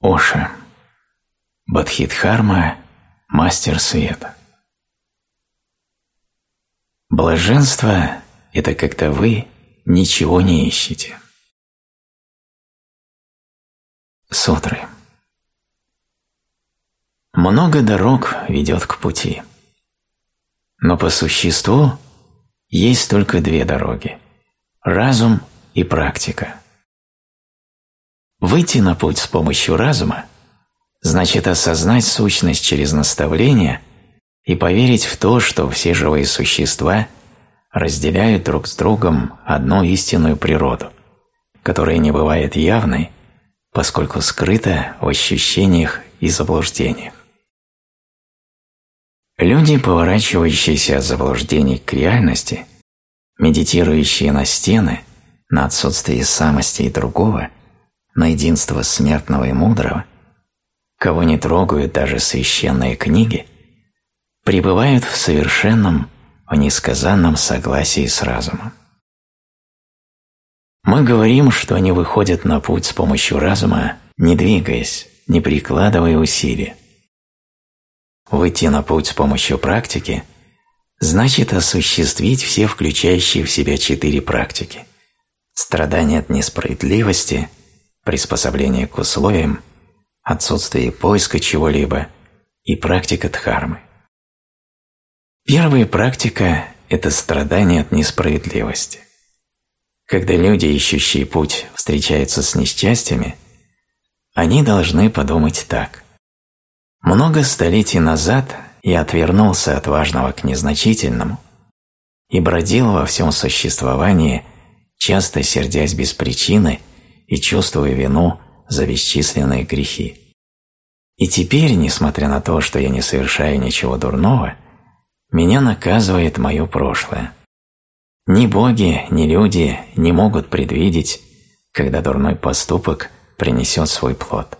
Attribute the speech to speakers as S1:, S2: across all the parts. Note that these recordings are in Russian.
S1: Оша. Бадхидхарма – мастер света. Блаженство – это когда вы ничего не ищете. Сутры. Много дорог ведет к пути. Но по существу есть только две дороги – разум и практика. Выйти на путь с помощью разума значит осознать сущность через наставление и поверить в то, что все живые существа разделяют друг с другом одну истинную природу, которая не бывает явной, поскольку скрыта в ощущениях и заблуждениях. Люди, поворачивающиеся от заблуждений к реальности, медитирующие на стены, на отсутствие самости и другого – на единство смертного и мудрого, кого не трогают даже священные книги, пребывают в совершенном, в несказанном согласии с разумом. Мы говорим, что они выходят на путь с помощью разума, не двигаясь, не прикладывая усилия. Выйти на путь с помощью практики значит осуществить все включающие в себя четыре практики – страдание от несправедливости – приспособление к условиям, отсутствие поиска чего-либо и практика дхармы. Первая практика – это страдание от несправедливости. Когда люди, ищущие путь, встречаются с несчастьями, они должны подумать так. Много столетий назад я отвернулся от важного к незначительному и бродил во всем существовании, часто сердясь без причины – и чувствуя вину за бесчисленные грехи. И теперь, несмотря на то, что я не совершаю ничего дурного, меня наказывает мое прошлое. Ни боги, ни люди не могут предвидеть, когда дурной поступок принесет свой плод.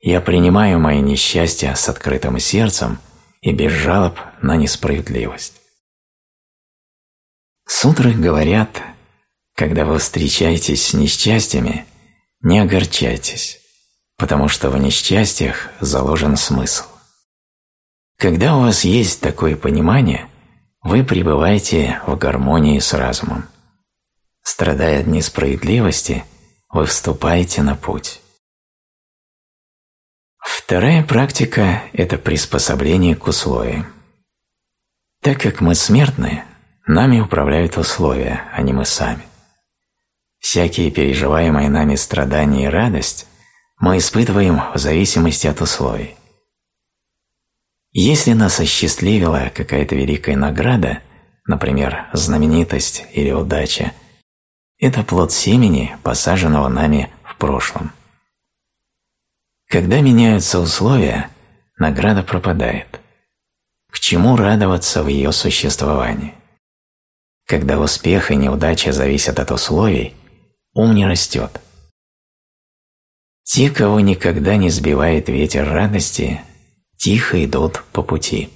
S1: Я принимаю мои несчастья с открытым сердцем и без жалоб на несправедливость. Сутры говорят когда вы встречаетесь с несчастьями, не огорчайтесь, потому что в несчастьях заложен смысл. Когда у вас есть такое понимание, вы пребываете в гармонии с разумом. Страдая от несправедливости, вы вступаете на путь. Вторая практика – это приспособление к условиям. Так как мы смертны, нами управляют условия, а не мы сами. Всякие переживаемые нами страдания и радость мы испытываем в зависимости от условий. Если нас осчастливила какая-то великая награда, например, знаменитость или удача, это плод семени, посаженного нами в прошлом. Когда меняются условия, награда пропадает. К чему радоваться в ее существовании? Когда успех и неудача зависят от условий, ум не растет. Те, кого никогда не сбивает ветер радости, тихо идут по пути.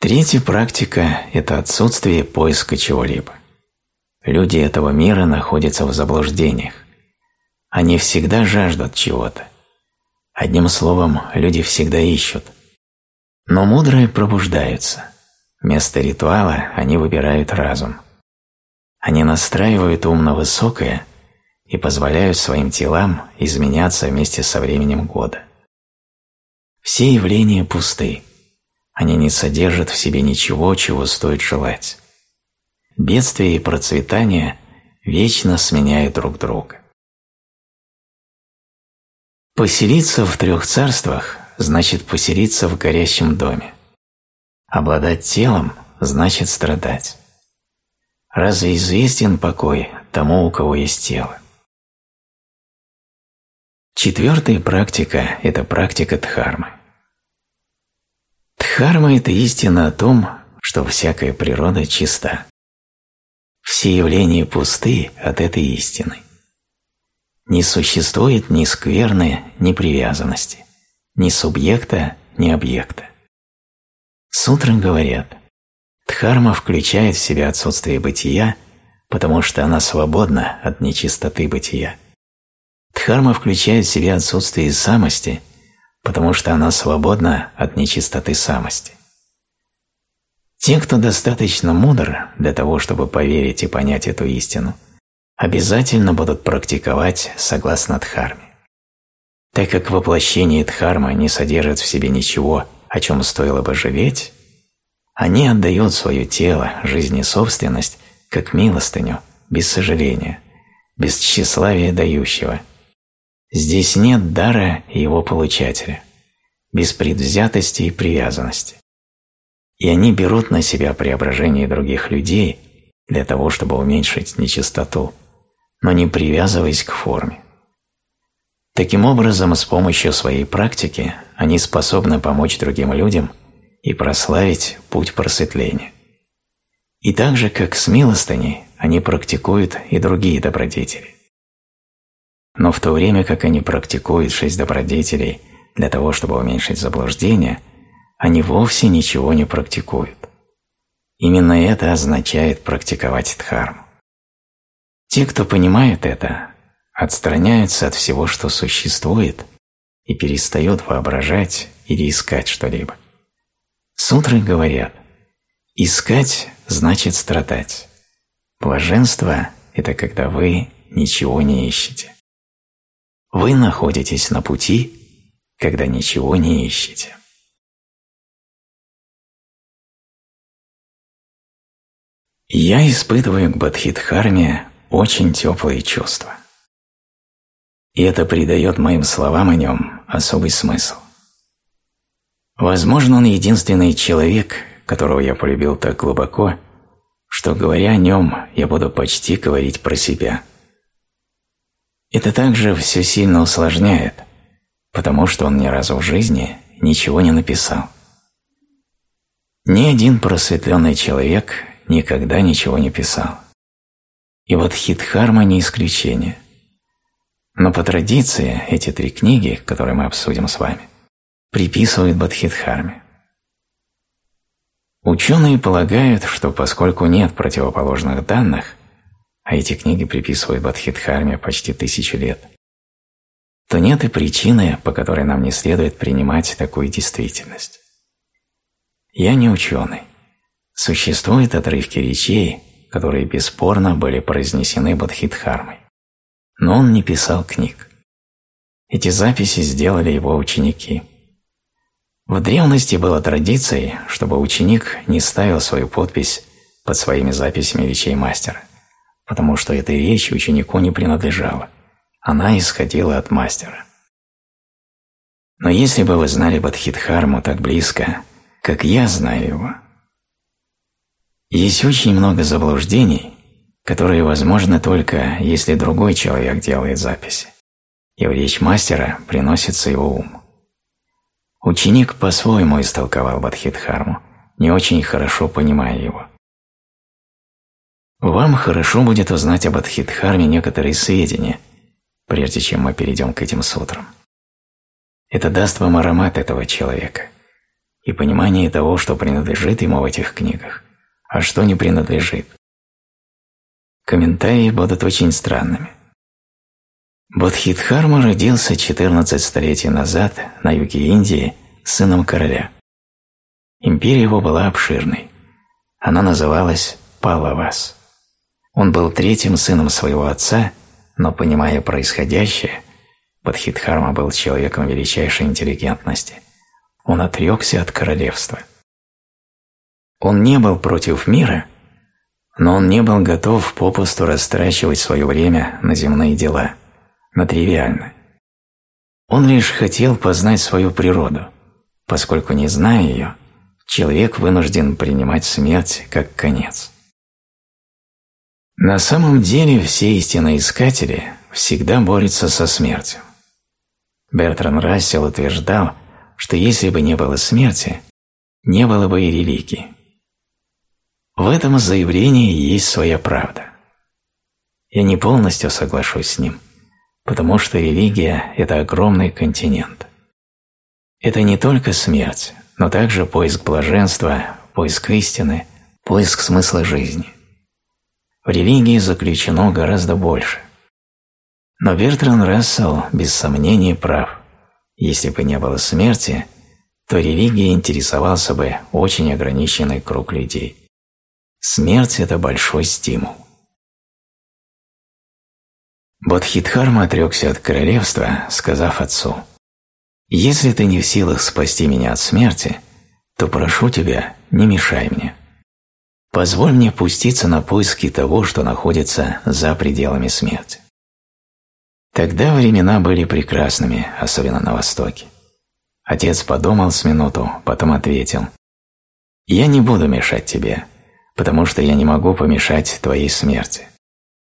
S1: Третья практика – это отсутствие поиска чего-либо. Люди этого мира находятся в заблуждениях. Они всегда жаждут чего-то. Одним словом, люди всегда ищут. Но мудрые пробуждаются. Вместо ритуала они выбирают разум. Они настраивают ум на высокое и позволяют своим телам изменяться вместе со временем года. Все явления пусты. Они не содержат в себе ничего, чего стоит желать. Бедствие и процветание вечно сменяют друг друга. Поселиться в трех царствах значит поселиться в горящем доме. Обладать телом значит страдать. Разве известен покой тому, у кого есть тело? Четвертая практика – это практика дхармы. Дхарма – это истина о том, что всякая природа чиста. Все явления пусты от этой истины. Не существует ни скверны, ни привязанности, ни субъекта, ни объекта. Сутры говорят – Дхарма включает в себя отсутствие бытия, потому что она свободна от нечистоты бытия. Дхарма включает в себя отсутствие самости, потому что она свободна от нечистоты самости. Те, кто достаточно мудр для того, чтобы поверить и понять эту истину, обязательно будут практиковать согласно Дхарме. Так как воплощение Дхармы не содержит в себе ничего, о чем стоило бы жалеть, они отдают свое тело, жизнь и собственность как милостыню, без сожаления, без тщеславия дающего. Здесь нет дара его получателя, без предвзятости и привязанности. И они берут на себя преображение других людей для того, чтобы уменьшить нечистоту, но не привязываясь к форме. Таким образом, с помощью своей практики они способны помочь другим людям и прославить путь просветления. И так же, как с милостыней, они практикуют и другие добродетели. Но в то время, как они практикуют шесть добродетелей для того, чтобы уменьшить заблуждение, они вовсе ничего не практикуют. Именно это означает практиковать дхарму. Те, кто понимает это, отстраняются от всего, что существует, и перестают воображать или искать что-либо. Сутры говорят, искать значит страдать. Блаженство – это когда вы ничего не ищете. Вы находитесь на пути, когда ничего не ищете. Я испытываю к Бадхидхарме очень теплые чувства и это придает моим словам о нем особый смысл. Возможно, он единственный человек, которого я полюбил так глубоко, что, говоря о нем, я буду почти говорить про себя. Это также все сильно усложняет, потому что он ни разу в жизни ничего не написал. Ни один просветленный человек никогда ничего не писал. И вот Хитхарма не исключение. Но по традиции эти три книги, которые мы обсудим с вами, приписывают Бадхидхарме. Ученые полагают, что поскольку нет противоположных данных, а эти книги приписывают Бадхидхарме почти тысячу лет, то нет и причины, по которой нам не следует принимать такую действительность. Я не ученый. Существуют отрывки речей, которые бесспорно были произнесены Бадхидхармой но он не писал книг. Эти записи сделали его ученики. В древности была традицией, чтобы ученик не ставил свою подпись под своими записями речей мастера, потому что эта речь ученику не принадлежала, она исходила от мастера. Но если бы вы знали Бадхидхарму так близко, как я знаю его, есть очень много заблуждений, которые возможны только, если другой человек делает записи, и в речь мастера приносится его ум. Ученик по-своему истолковал Бадхидхарму, не очень хорошо понимая его. Вам хорошо будет узнать об Адхидхарме некоторые сведения, прежде чем мы перейдем к этим сутрам. Это даст вам аромат этого человека и понимание того, что принадлежит ему в этих книгах, а что не принадлежит. Комментарии будут очень странными. Бодхидхарма родился 14 столетий назад на юге Индии сыном короля. Империя его была обширной. Она называлась Палавас. Он был третьим сыном своего отца, но, понимая происходящее, Бодхидхарма был человеком величайшей интеллигентности. Он отрекся от королевства. Он не был против мира, но он не был готов попусту растрачивать свое время на земные дела, тривиальное. Он лишь хотел познать свою природу, поскольку, не зная ее, человек вынужден принимать смерть как конец. На самом деле все истиноискатели всегда борются со смертью. Бертран Рассел утверждал, что если бы не было смерти, не было бы и религии. В этом заявлении есть своя правда. Я не полностью соглашусь с ним, потому что религия – это огромный континент. Это не только смерть, но также поиск блаженства, поиск истины, поиск смысла жизни. В религии заключено гораздо больше. Но Бертран Рассел без сомнений прав. Если бы не было смерти, то религией интересовался бы очень ограниченный круг людей. Смерть – это большой стимул. Бодхидхарма отрекся от королевства, сказав отцу, «Если ты не в силах спасти меня от смерти, то прошу тебя, не мешай мне. Позволь мне пуститься на поиски того, что находится за пределами смерти». Тогда времена были прекрасными, особенно на Востоке. Отец подумал с минуту, потом ответил, «Я не буду мешать тебе, потому что я не могу помешать твоей смерти.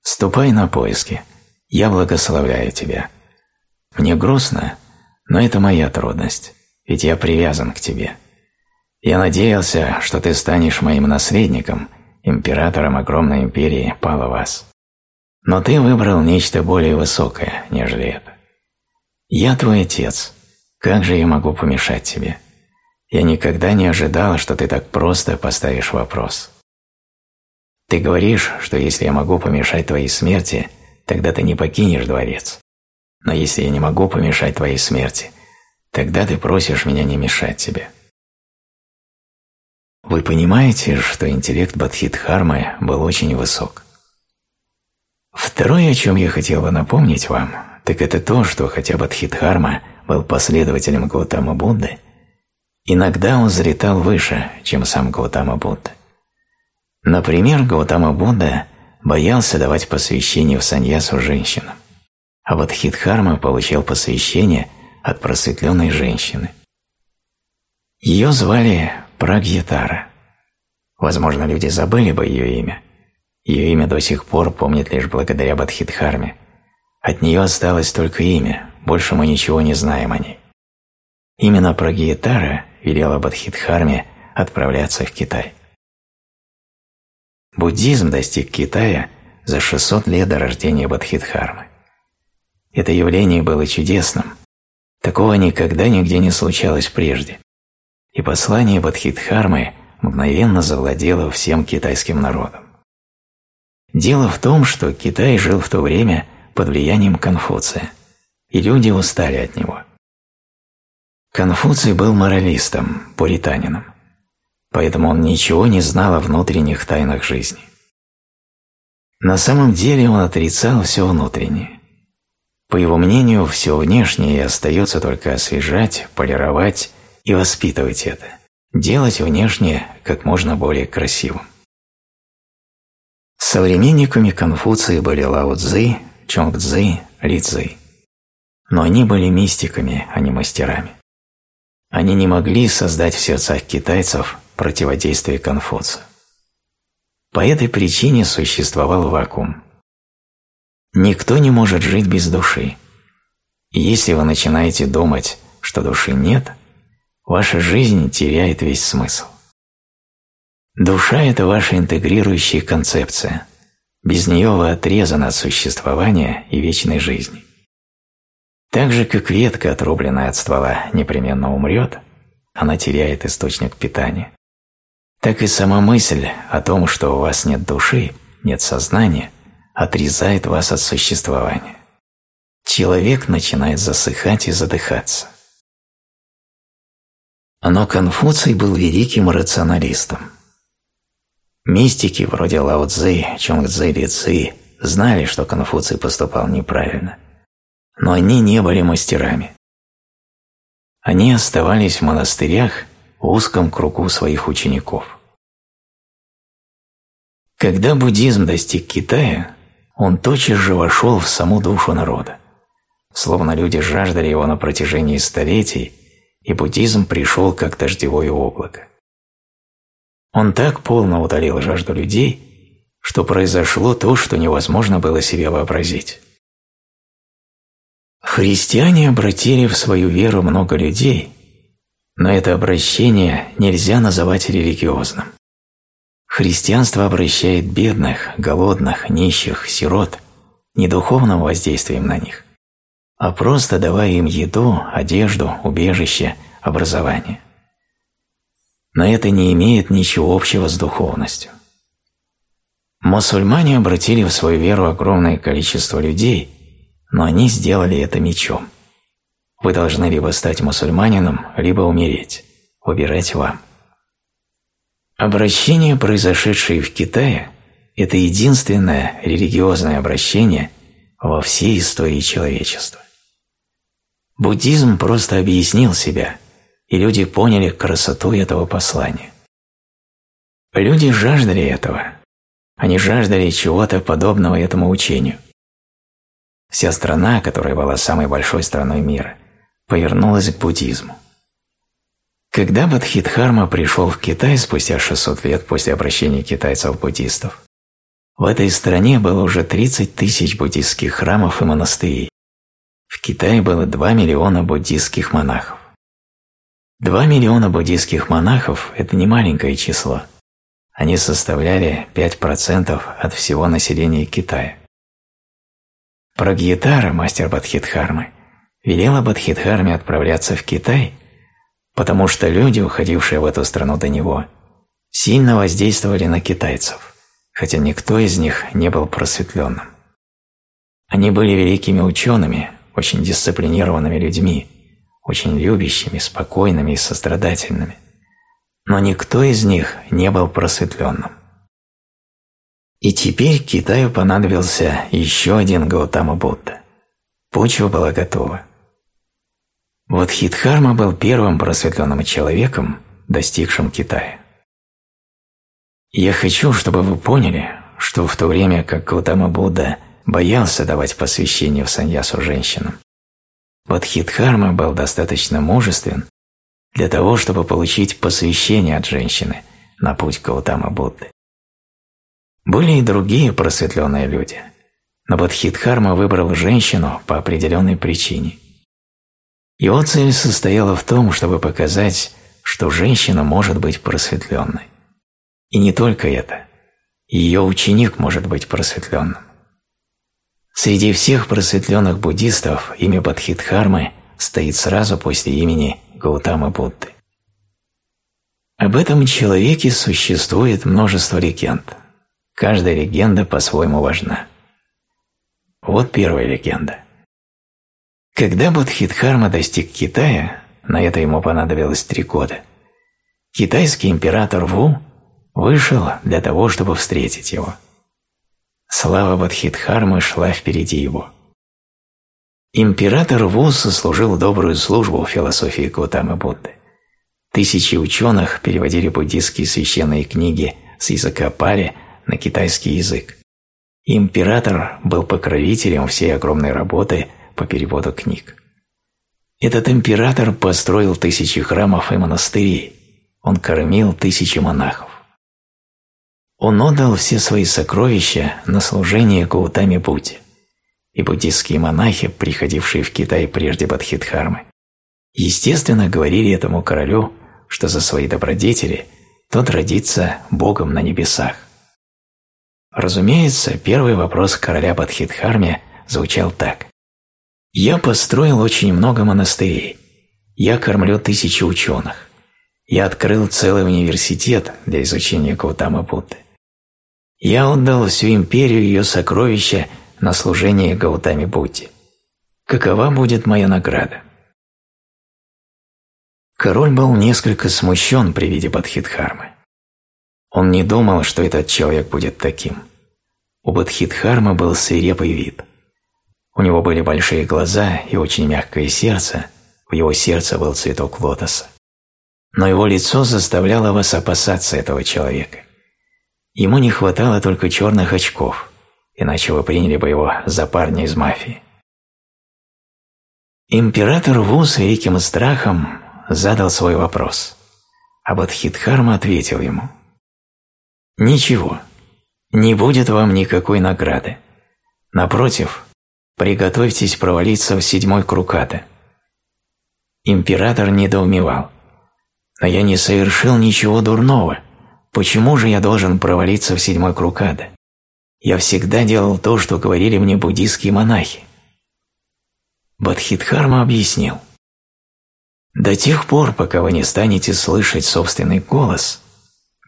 S1: Ступай на поиски, я благословляю тебя. Мне грустно, но это моя трудность, ведь я привязан к тебе. Я надеялся, что ты станешь моим наследником, императором огромной империи Палавас. Но ты выбрал нечто более высокое, нежели это. Я твой отец, как же я могу помешать тебе? Я никогда не ожидал, что ты так просто поставишь вопрос. Ты говоришь, что если я могу помешать твоей смерти, тогда ты не покинешь дворец. Но если я не могу помешать твоей смерти, тогда ты просишь меня не мешать тебе. Вы понимаете, что интеллект Бадхидхармы был очень высок. Второе, о чем я хотел бы напомнить вам, так это то, что хотя Бадхидхарма был последователем Гаутама Будды, иногда он взлетал выше, чем сам Гаутама Будда. Например, Гаутама Будда боялся давать посвящение в саньясу женщинам, а вот Хидхарма получил посвящение от просветленной женщины. Ее звали Прагьятара. Возможно, люди забыли бы ее имя. Ее имя до сих пор помнят лишь благодаря Бадхидхарме. От нее осталось только имя, больше мы ничего не знаем о ней. Именно Прагиятара велела Бадхидхарме отправляться в Китай. Буддизм достиг Китая за 600 лет до рождения Бадхидхармы. Это явление было чудесным. Такого никогда нигде не случалось прежде. И послание Бадхидхармы мгновенно завладело всем китайским народом. Дело в том, что Китай жил в то время под влиянием Конфуция – и люди устали от него. Конфуций был моралистом, пуританином, поэтому он ничего не знал о внутренних тайнах жизни. На самом деле он отрицал все внутреннее. По его мнению, все внешнее и остается только освежать, полировать и воспитывать это, делать внешнее как можно более красивым. Современниками Конфуции были Лао Цзы, Чонг Цзы, Ли Цзы но они были мистиками, а не мастерами. Они не могли создать в сердцах китайцев противодействие Конфуцию. По этой причине существовал вакуум. Никто не может жить без души. Если вы начинаете думать, что души нет, ваша жизнь теряет весь смысл. Душа – это ваша интегрирующая концепция. Без нее вы отрезаны от существования и вечной жизни. Так же, как ветка, отрубленная от ствола, непременно умрет, она теряет источник питания, так и сама мысль о том, что у вас нет души, нет сознания, отрезает вас от существования. Человек начинает засыхать и задыхаться. Но Конфуций был великим рационалистом. Мистики вроде Лао Цзы, Чонг Цзы, Ли Цзы знали, что Конфуций поступал неправильно – но они не были мастерами. Они оставались в монастырях узком кругу своих учеников. Когда буддизм достиг Китая, он тотчас же вошел в саму душу народа. Словно люди жаждали его на протяжении столетий, и буддизм пришел как дождевое облако. Он так полно удалил жажду людей, что произошло то, что невозможно было себе вообразить. Христиане обратили в свою веру много людей, но это обращение нельзя называть религиозным. Христианство обращает бедных, голодных, нищих, сирот не духовным воздействием на них, а просто давая им еду, одежду, убежище, образование. Но это не имеет ничего общего с духовностью. Мусульмане обратили в свою веру огромное количество людей – но они сделали это мечом. Вы должны либо стать мусульманином, либо умереть. Выбирать вам. Обращение, произошедшее в Китае, это единственное религиозное обращение во всей истории человечества. Буддизм просто объяснил себя, и люди поняли красоту этого послания. Люди жаждали этого. Они жаждали чего-то подобного этому учению. Вся страна, которая была самой большой страной мира, повернулась к буддизму. Когда Бадхидхарма пришел в Китай спустя 600 лет после обращения китайцев-буддистов, в этой стране было уже 30 тысяч буддистских храмов и монастырей. В Китае было 2 миллиона буддистских монахов. 2 миллиона буддистских монахов – это не маленькое число. Они составляли 5% от всего населения Китая. Прагьятара, мастер Бадхидхармы, велела Бадхидхарме отправляться в Китай, потому что люди, уходившие в эту страну до него, сильно воздействовали на китайцев, хотя никто из них не был просветленным. Они были великими учеными, очень дисциплинированными людьми, очень любящими, спокойными и сострадательными, но никто из них не был просветленным. И теперь Китаю понадобился еще один Гаутама Будда. Почва была готова. Вот Хитхарма был первым просветленным человеком, достигшим Китая. Я хочу, чтобы вы поняли, что в то время как Гаутама Будда боялся давать посвящение в саньясу женщинам, вот Хитхарма был достаточно мужествен для того, чтобы получить посвящение от женщины на путь Гаутама Будды. Были и другие просветленные люди, но Бодхидхарма выбрал женщину по определенной причине. Его цель состояла в том, чтобы показать, что женщина может быть просветленной. И не только это. Ее ученик может быть просветленным. Среди всех просветленных буддистов имя Бодхидхармы стоит сразу после имени Гаутамы Будды. Об этом человеке существует множество легенд. Каждая легенда по-своему важна. Вот первая легенда. Когда Бодхидхарма достиг Китая, на это ему понадобилось три года, китайский император Ву вышел для того, чтобы встретить его. Слава Бодхидхармы шла впереди его. Император Ву сослужил добрую службу в философии Гаутамы Будды. Тысячи ученых переводили буддистские священные книги с языка Пали на китайский язык. Император был покровителем всей огромной работы по переводу книг. Этот император построил тысячи храмов и монастырей, он кормил тысячи монахов. Он отдал все свои сокровища на служение Гаутаме Будде, и буддистские монахи, приходившие в Китай прежде Бадхидхармы, естественно говорили этому королю, что за свои добродетели тот родится Богом на небесах. Разумеется, первый вопрос короля Бадхидхарме звучал так. «Я построил очень много монастырей. Я кормлю тысячи ученых. Я открыл целый университет для изучения Гаутамы Будды. Я отдал всю империю ее сокровища на служение Гаутаме Будде. Какова будет моя награда?» Король был несколько смущен при виде Бадхидхармы. Он не думал, что этот человек будет таким. У Бадхидхармы был свирепый вид. У него были большие глаза и очень мягкое сердце, в его сердце был цветок лотоса. Но его лицо заставляло вас опасаться этого человека. Ему не хватало только черных очков, иначе вы приняли бы его за парня из мафии. Император Ву с великим страхом задал свой вопрос, а Бадхидхарма ответил ему – Ничего, не будет вам никакой награды. Напротив, приготовьтесь провалиться в седьмой круг. Император недоумевал. Но я не совершил ничего дурного. Почему же я должен провалиться в седьмой круг? Я всегда делал то, что говорили мне буддийские монахи. Бадхидхарма объяснил. До тех пор, пока вы не станете слышать собственный голос –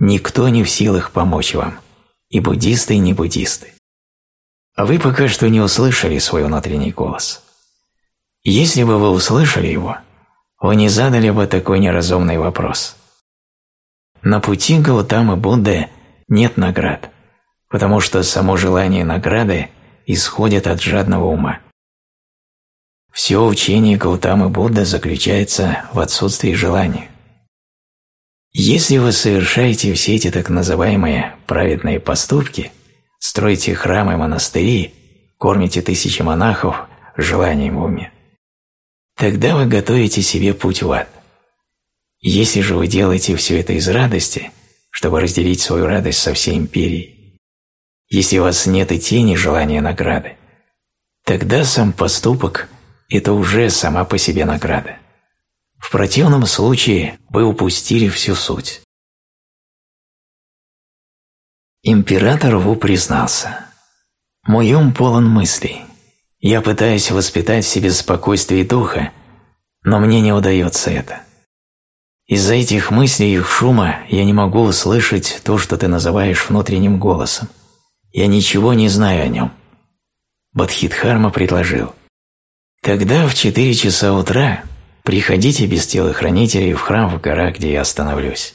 S1: Никто не в силах помочь вам, и буддисты, и не буддисты. А вы пока что не услышали свой внутренний голос. Если бы вы услышали его, вы не задали бы такой неразумный вопрос. На пути Гаутамы Будды нет наград, потому что само желание награды исходит от жадного ума. Все учение Гаутамы Будды заключается в отсутствии желания. Если вы совершаете все эти так называемые праведные поступки, строите храмы и монастыри, кормите тысячи монахов желанием в уме, тогда вы готовите себе путь в ад. Если же вы делаете все это из радости, чтобы разделить свою радость со всей империей, если у вас нет и тени желания награды, тогда сам поступок – это уже сама по себе награда. В противном случае вы упустили всю суть. Император Ву признался. «Мой ум полон мыслей. Я пытаюсь воспитать в себе спокойствие духа, но мне не удается это. Из-за этих мыслей и их шума я не могу услышать то, что ты называешь внутренним голосом. Я ничего не знаю о нем. Бадхидхарма предложил. Тогда в четыре часа утра приходите без телохранителей в храм в горах, где я остановлюсь.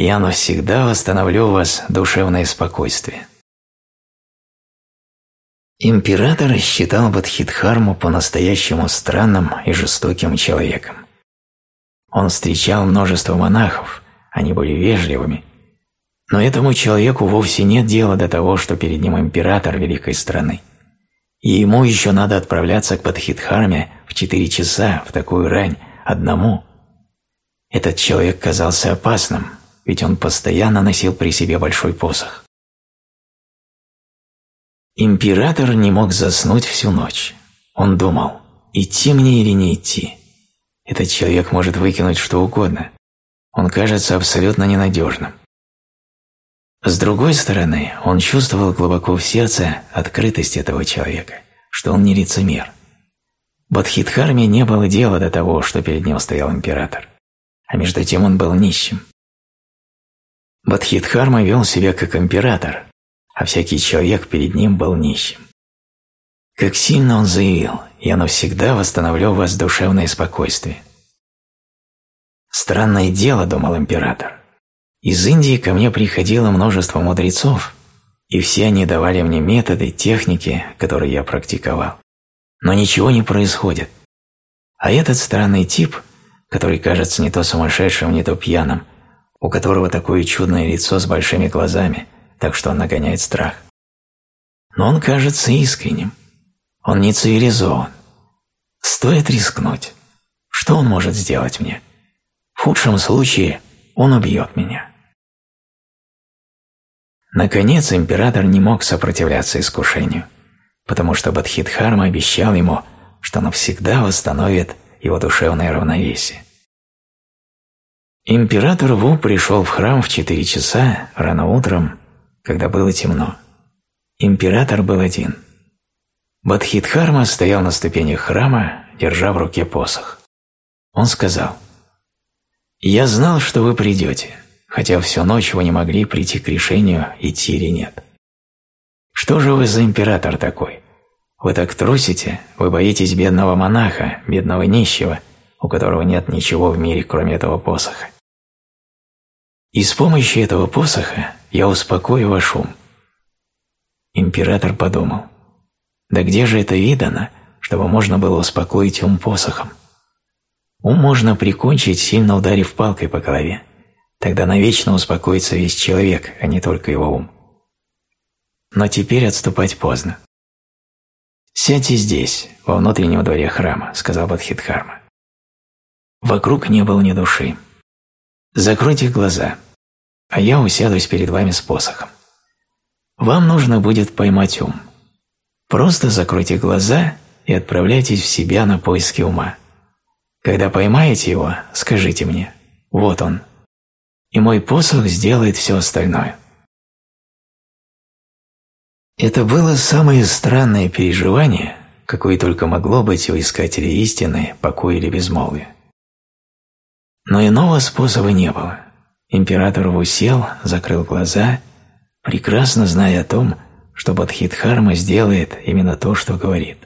S1: Я навсегда восстановлю у вас душевное спокойствие. Император считал Бадхидхарму по-настоящему странным и жестоким человеком. Он встречал множество монахов, они были вежливыми, но этому человеку вовсе нет дела до того, что перед ним император великой страны. И ему еще надо отправляться к Падхидхарме в четыре часа, в такую рань, одному. Этот человек казался опасным, ведь он постоянно носил при себе большой посох. Император не мог заснуть всю ночь. Он думал, идти мне или не идти. Этот человек может выкинуть что угодно. Он кажется абсолютно ненадежным. С другой стороны, он чувствовал глубоко в сердце открытость этого человека, что он не лицемер. Бодхидхарме не было дела до того, что перед ним стоял император, а между тем он был нищим. Бодхидхарма вел себя как император, а всякий человек перед ним был нищим. Как сильно он заявил, я навсегда восстановлю у вас душевное спокойствие. Странное дело, думал император. Из Индии ко мне приходило множество мудрецов, и все они давали мне методы, техники, которые я практиковал. Но ничего не происходит. А этот странный тип, который кажется не то сумасшедшим, не то пьяным, у которого такое чудное лицо с большими глазами, так что он нагоняет страх. Но он кажется искренним. Он не цивилизован. Стоит рискнуть. Что он может сделать мне? В худшем случае он убьет меня. Наконец император не мог сопротивляться искушению, потому что Бадхидхарма обещал ему, что навсегда восстановит его душевное равновесие. Император Ву пришел в храм в четыре часа рано утром, когда было темно. Император был один. Бадхидхарма стоял на ступенях храма, держа в руке посох. Он сказал – «Я знал, что вы придете, хотя всю ночь вы не могли прийти к решению, идти или нет. Что же вы за император такой? Вы так трусите, вы боитесь бедного монаха, бедного нищего, у которого нет ничего в мире, кроме этого посоха. И с помощью этого посоха я успокою ваш ум». Император подумал, «Да где же это видано, чтобы можно было успокоить ум посохом?» Ум можно прикончить, сильно ударив палкой по голове. Тогда навечно успокоится весь человек, а не только его ум. Но теперь отступать поздно. «Сядьте здесь, во внутреннем дворе храма», — сказал Бадхидхарма. Вокруг не было ни души. Закройте глаза, а я усядусь перед вами с посохом. Вам нужно будет поймать ум. Просто закройте глаза и отправляйтесь в себя на поиски ума. Когда поймаете его, скажите мне «Вот он», и мой посох сделает все остальное. Это было самое странное переживание, какое только могло быть у искателей истины, покоя или безмолвия. Но иного способа не было. Император усел, закрыл глаза, прекрасно зная о том, что Бадхидхарма сделает именно то, что говорит.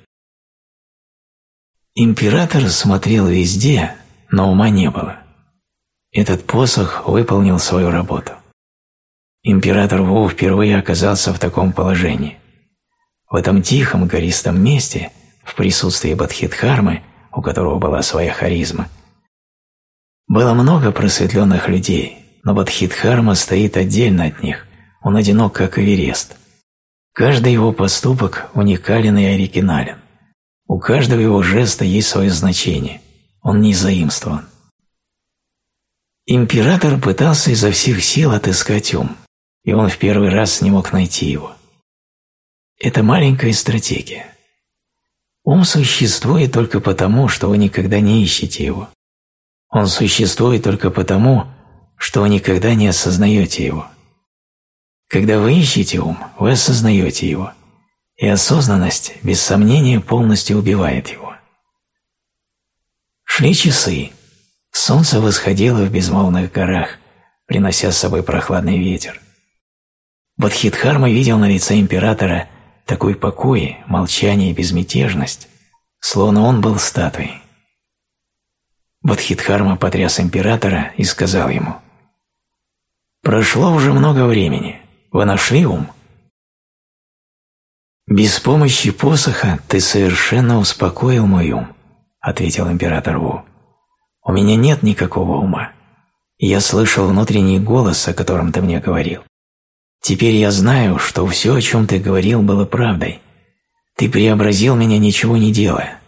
S1: Император смотрел везде, но ума не было. Этот посох выполнил свою работу. Император Ву впервые оказался в таком положении. В этом тихом гористом месте, в присутствии Бадхидхармы, у которого была своя харизма, было много просветленных людей, но Бадхидхарма стоит отдельно от них, он одинок, как Эверест. Каждый его поступок уникален и оригинален. У каждого его жеста есть свое значение, он не заимствован. Император пытался изо всех сил отыскать ум, и он в первый раз не мог найти его. Это маленькая стратегия. Ум существует только потому, что вы никогда не ищете его. Он существует только потому, что вы никогда не осознаете его. Когда вы ищете ум, вы осознаете его, и осознанность, без сомнения, полностью убивает его. Шли часы. Солнце восходило в безмолвных горах, принося с собой прохладный ветер. Бодхидхарма видел на лице императора такой покой, молчание и безмятежность, словно он был статуей. Бодхидхарма потряс императора и сказал ему, «Прошло уже много времени. Вы нашли ум?» «Без помощи посоха ты совершенно успокоил мой ум», — ответил император Ву. «У меня нет никакого ума. Я слышал внутренний голос, о котором ты мне говорил. Теперь я знаю, что все, о чем ты говорил, было правдой. Ты преобразил меня, ничего не делая.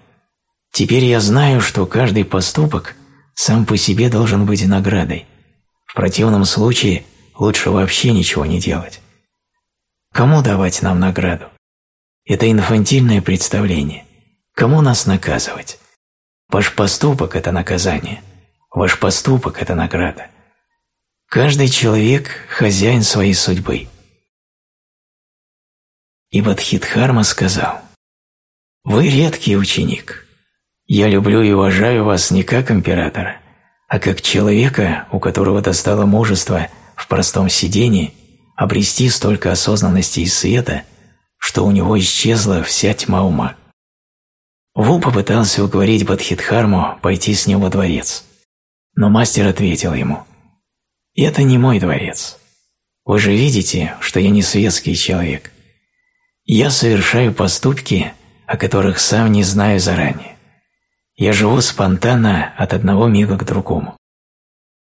S1: Теперь я знаю, что каждый поступок сам по себе должен быть наградой. В противном случае лучше вообще ничего не делать. Кому давать нам награду? Это инфантильное представление. Кому нас наказывать? Ваш поступок – это наказание. Ваш поступок – это награда. Каждый человек – хозяин своей судьбы. И Бадхидхарма сказал, «Вы редкий ученик. Я люблю и уважаю вас не как императора, а как человека, у которого достало мужество в простом сидении обрести столько осознанности и света, что у него исчезла вся тьма ума». Ву попытался уговорить Бадхидхарму пойти с ним во дворец, но мастер ответил ему – это не мой дворец. Вы же видите, что я не светский человек. Я совершаю поступки, о которых сам не знаю заранее. Я живу спонтанно от одного мига к другому.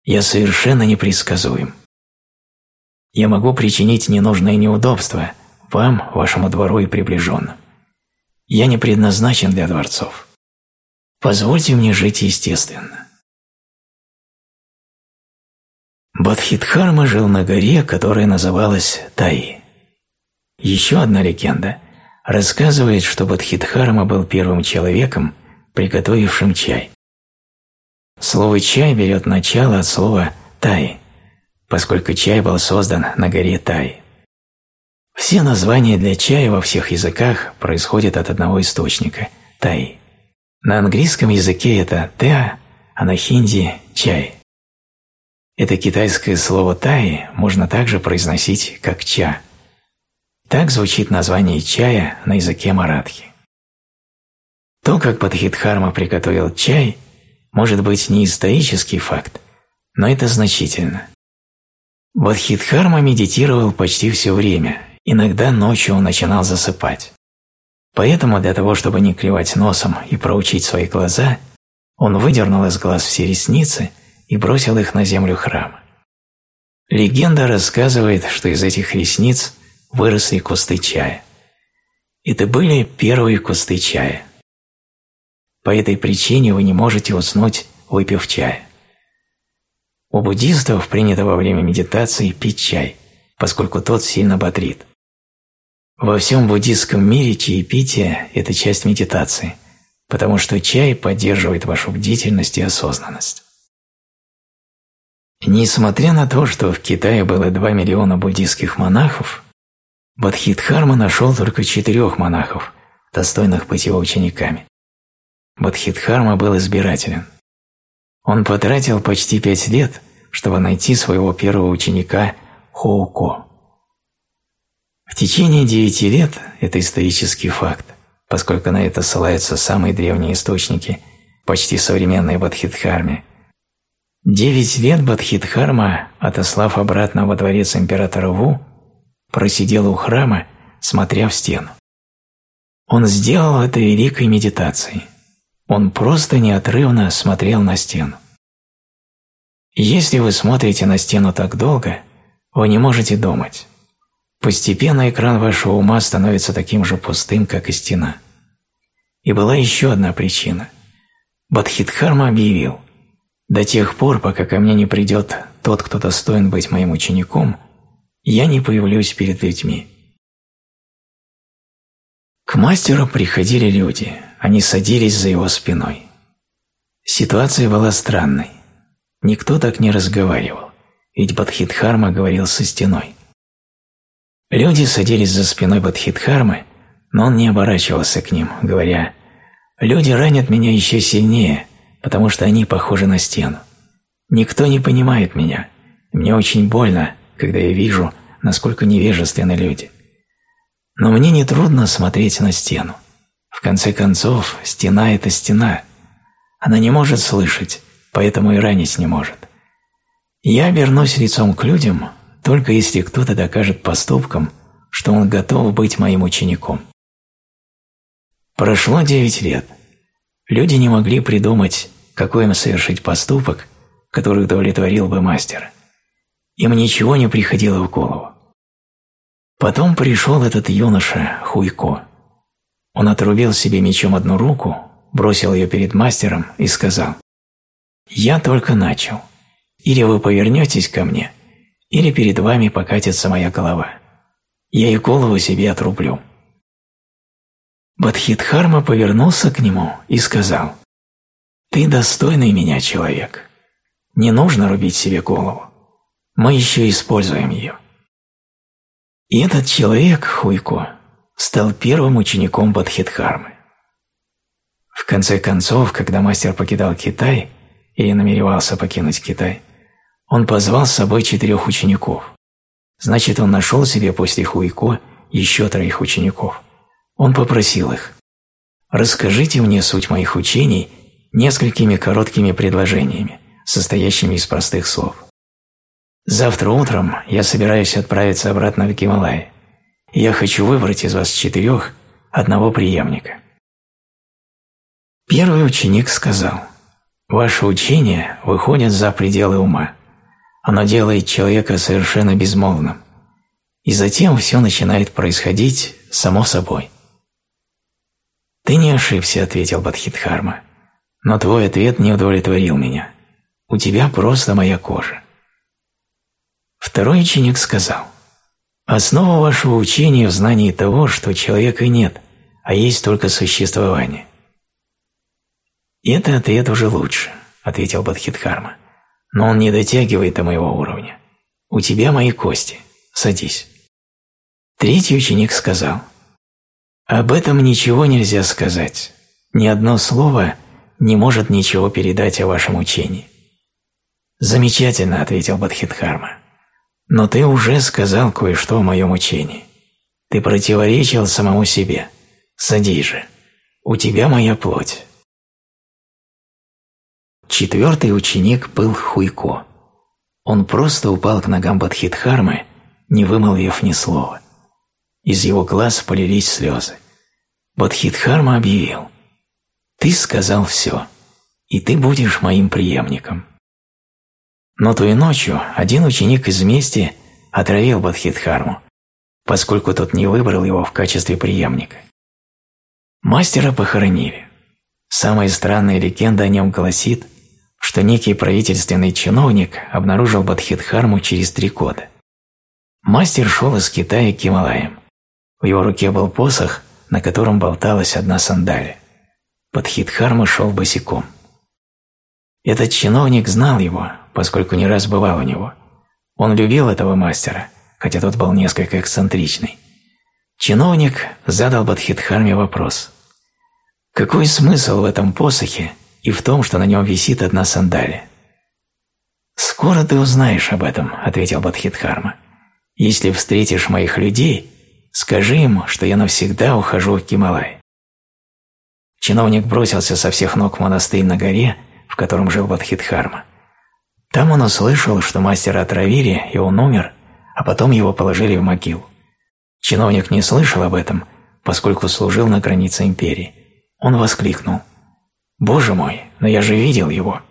S1: Я совершенно непредсказуем. Я могу причинить ненужные неудобства вам, вашему двору и приближенным. Я не предназначен для дворцов. Позвольте мне жить естественно. Бадхидхарма жил на горе, которая называлась Таи. Еще одна легенда рассказывает, что Бадхидхарма был первым человеком, приготовившим чай. Слово «чай» берет начало от слова «тай», поскольку чай был создан на горе Тай. Все названия для чая во всех языках происходят от одного источника – Тай. На английском языке это «теа», а на хинди – «чай». Это китайское слово «тай» можно также произносить как «ча». Так звучит название чая на языке маратхи. То, как Падхидхарма приготовил чай, может быть не исторический факт, но это значительно. Бадхидхарма медитировал почти все время, иногда ночью он начинал засыпать. Поэтому для того, чтобы не клевать носом и проучить свои глаза, он выдернул из глаз все ресницы – и бросил их на землю храма. Легенда рассказывает, что из этих ресниц выросли кусты чая. Это были первые кусты чая. По этой причине вы не можете уснуть, выпив чая. У буддистов принято во время медитации пить чай, поскольку тот сильно бодрит. Во всем буддистском мире чаепитие – это часть медитации, потому что чай поддерживает вашу бдительность и осознанность. Несмотря на то, что в Китае было 2 миллиона буддийских монахов, Бадхидхарма нашел только четырех монахов, достойных быть его учениками. Бадхидхарма был избирателен. Он потратил почти пять лет, чтобы найти своего первого ученика Хоуко. В течение девяти лет, это исторический факт, поскольку на это ссылаются самые древние источники, почти современные Бадхидхарме, девять лет Бадхидхарма, отослав обратно во дворец императора Ву, просидел у храма, смотря в стену. Он сделал это великой медитацией. Он просто неотрывно смотрел на стену. Если вы смотрите на стену так долго, вы не можете думать. Постепенно экран вашего ума становится таким же пустым, как и стена. И была еще одна причина. Бадхидхарма объявил, «До тех пор, пока ко мне не придет тот, кто достоин быть моим учеником, я не появлюсь перед людьми». К мастеру приходили люди, они садились за его спиной. Ситуация была странной. Никто так не разговаривал, ведь Бадхидхарма говорил со стеной. Люди садились за спиной Бадхидхармы, но он не оборачивался к ним, говоря «Люди ранят меня еще сильнее, потому что они похожи на стену. Никто не понимает меня. Мне очень больно, когда я вижу, насколько невежественны люди. Но мне не трудно смотреть на стену. В конце концов, стена – это стена. Она не может слышать, поэтому и ранить не может. Я обернусь лицом к людям, только если кто-то докажет поступком, что он готов быть моим учеником. Прошло девять лет. Люди не могли придумать, какой им совершить поступок, который удовлетворил бы мастера. Им ничего не приходило в голову. Потом пришел этот юноша Хуйко. Он отрубил себе мечом одну руку, бросил ее перед мастером и сказал «Я только начал. Или вы повернетесь ко мне, или перед вами покатится моя голова. Я и голову себе отрублю». Бадхидхарма повернулся к нему и сказал «Ты достойный меня человек. Не нужно рубить себе голову. Мы еще используем ее». И этот человек, Хуйко, стал первым учеником Бадхидхармы. В конце концов, когда мастер покидал Китай или намеревался покинуть Китай, он позвал с собой четырех учеников. Значит, он нашел себе после Хуйко еще троих учеников. Он попросил их «Расскажите мне суть моих учений несколькими короткими предложениями, состоящими из простых слов. Завтра утром я собираюсь отправиться обратно в Гималай. Я хочу выбрать из вас четырех одного преемника. Первый ученик сказал, «Ваше учение выходит за пределы ума. Оно делает человека совершенно безмолвным. И затем все начинает происходить само собой». «Ты не ошибся», — ответил Бадхидхарма. «Но твой ответ не удовлетворил меня. У тебя просто моя кожа. Второй ученик сказал, «Основа вашего учения в знании того, что человека нет, а есть только существование». «Это ответ уже лучше», — ответил Бадхидхарма, «но он не дотягивает до моего уровня. У тебя мои кости. Садись». Третий ученик сказал, «Об этом ничего нельзя сказать. Ни одно слово не может ничего передать о вашем учении». «Замечательно», — ответил Бадхидхарма. Но ты уже сказал кое-что о моем учении. Ты противоречил самому себе. Садись же. У тебя моя плоть. Четвертый ученик был Хуйко. Он просто упал к ногам Бадхидхармы, не вымолвив ни слова. Из его глаз полились слезы. Бадхидхарма объявил «Ты сказал все, и ты будешь моим преемником». Но той ночью один ученик из мести отравил Бадхидхарму, поскольку тот не выбрал его в качестве преемника. Мастера похоронили. Самая странная легенда о нем гласит, что некий правительственный чиновник обнаружил Бадхидхарму через три года. Мастер шел из Китая к Гималаям. В его руке был посох, на котором болталась одна сандалия. Бадхидхарма шел босиком. Этот чиновник знал его, поскольку не раз бывал у него. Он любил этого мастера, хотя тот был несколько эксцентричный. Чиновник задал Бадхидхарме вопрос. Какой смысл в этом посохе и в том, что на нем висит одна сандалия? «Скоро ты узнаешь об этом», — ответил Бадхидхарма. «Если встретишь моих людей, Скажи им, что я навсегда ухожу в Гималай. Чиновник бросился со всех ног в монастырь на горе, котором жил Бадхидхарма. Там он услышал, что мастер отравили, и он умер, а потом его положили в могилу. Чиновник не слышал об этом, поскольку служил на границе империи. Он воскликнул. «Боже мой, но я же видел его!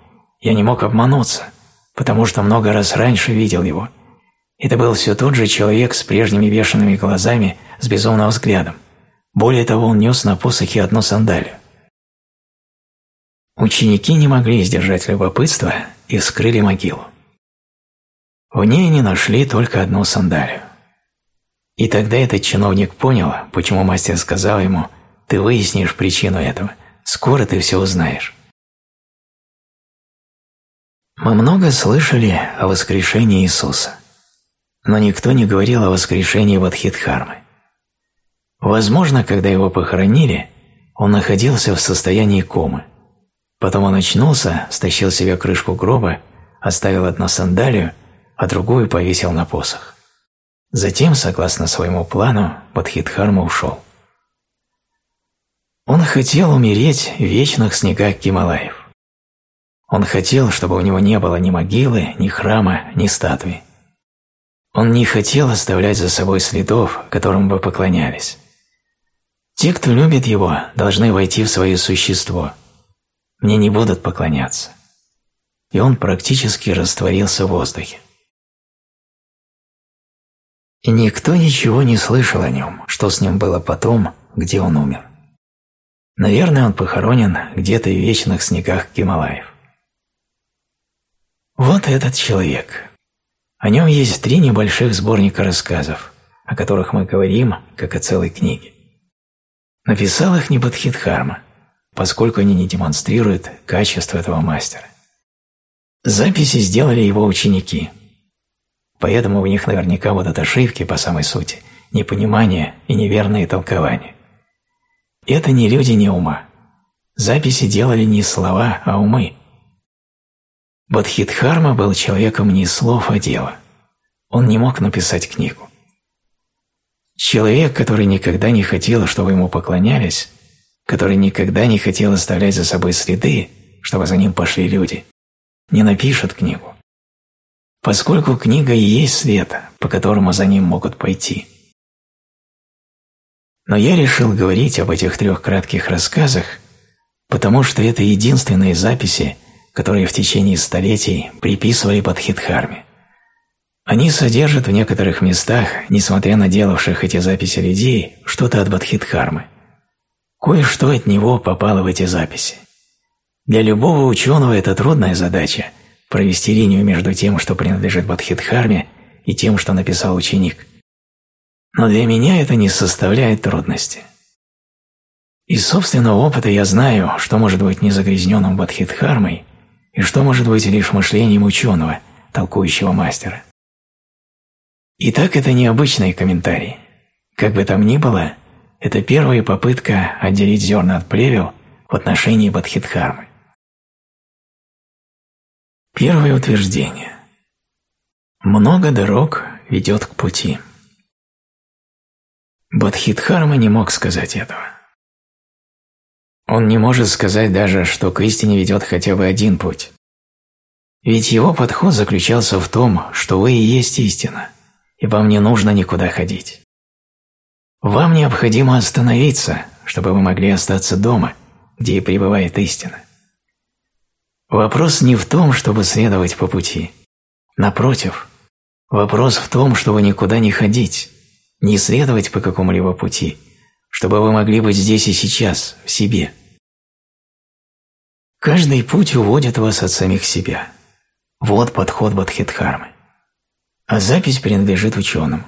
S1: Я не мог обмануться, потому что много раз раньше видел его. Это был все тот же человек с прежними бешеными глазами, с безумным взглядом. Более того, он нес на посохе одну сандалию. Ученики не могли сдержать любопытство и вскрыли могилу. В ней они нашли только одну сандалию. И тогда этот чиновник понял, почему мастер сказал ему «ты выяснишь причину этого, скоро ты все узнаешь». Мы много слышали о воскрешении Иисуса, но никто не говорил о воскрешении Вадхидхармы. Возможно, когда его похоронили, он находился в состоянии комы – Потом он очнулся, стащил себе крышку гроба, оставил одну сандалию, а другую повесил на посох. Затем, согласно своему плану, Бадхидхарма ушел. Он хотел умереть в вечных снегах Гималаев. Он хотел, чтобы у него не было ни могилы, ни храма, ни статуи. Он не хотел оставлять за собой следов, которым бы поклонялись. Те, кто любит его, должны войти в свое существо – мне не будут поклоняться. И он практически растворился в воздухе. И никто ничего не слышал о нем, что с ним было потом, где он умер. Наверное, он похоронен где-то в вечных снегах Гималаев. Вот этот человек. О нем есть три небольших сборника рассказов, о которых мы говорим, как о целой книге. Написал их не Бадхидхарма, поскольку они не демонстрируют качество этого мастера. Записи сделали его ученики, поэтому в них наверняка будут ошибки по самой сути, непонимание и неверные толкования. Это не люди не ума. Записи делали не слова, а умы. Бодхидхарма был человеком не слов, а дела. Он не мог написать книгу. Человек, который никогда не хотел, чтобы ему поклонялись, который никогда не хотел оставлять за собой следы, чтобы за ним пошли люди, не напишет книгу. Поскольку книга и есть след, по которому за ним могут пойти. Но я решил говорить об этих трех кратких рассказах, потому что это единственные записи, которые в течение столетий приписывали Бадхидхарме. Они содержат в некоторых местах, несмотря на делавших эти записи людей, что-то от Бадхидхармы. Кое-что от него попало в эти записи. Для любого ученого это трудная задача – провести линию между тем, что принадлежит Бадхидхарме, и тем, что написал ученик. Но для меня это не составляет трудности. Из собственного опыта я знаю, что может быть незагрязненным Бадхидхармой и что может быть лишь мышлением ученого, толкующего мастера. Итак, это необычный комментарий. Как бы там ни было – это первая попытка отделить зерна от плевел в отношении Бадхидхармы. Первое утверждение. Много дорог ведет к пути. Бадхидхарма не мог сказать этого. Он не может сказать даже, что к истине ведет хотя бы один путь. Ведь его подход заключался в том, что вы и есть истина, и вам не нужно никуда ходить. Вам необходимо остановиться, чтобы вы могли остаться дома, где и пребывает истина. Вопрос не в том, чтобы следовать по пути. Напротив, вопрос в том, чтобы никуда не ходить, не следовать по какому-либо пути, чтобы вы могли быть здесь и сейчас, в себе. Каждый путь уводит вас от самих себя. Вот подход Бадхидхармы. А запись принадлежит ученым.